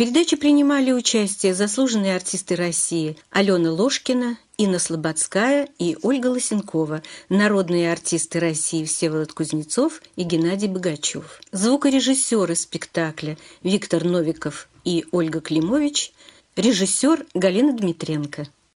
передаче принимали участие заслуженные артисты России Алена Ложкина, Инна Слободская и Ольга Лосенкова, народные артисты России Всеволод Кузнецов и Геннадий Богачев, звукорежиссеры спектакля Виктор Новиков и Ольга Климович, режиссер Галина Дмитренко –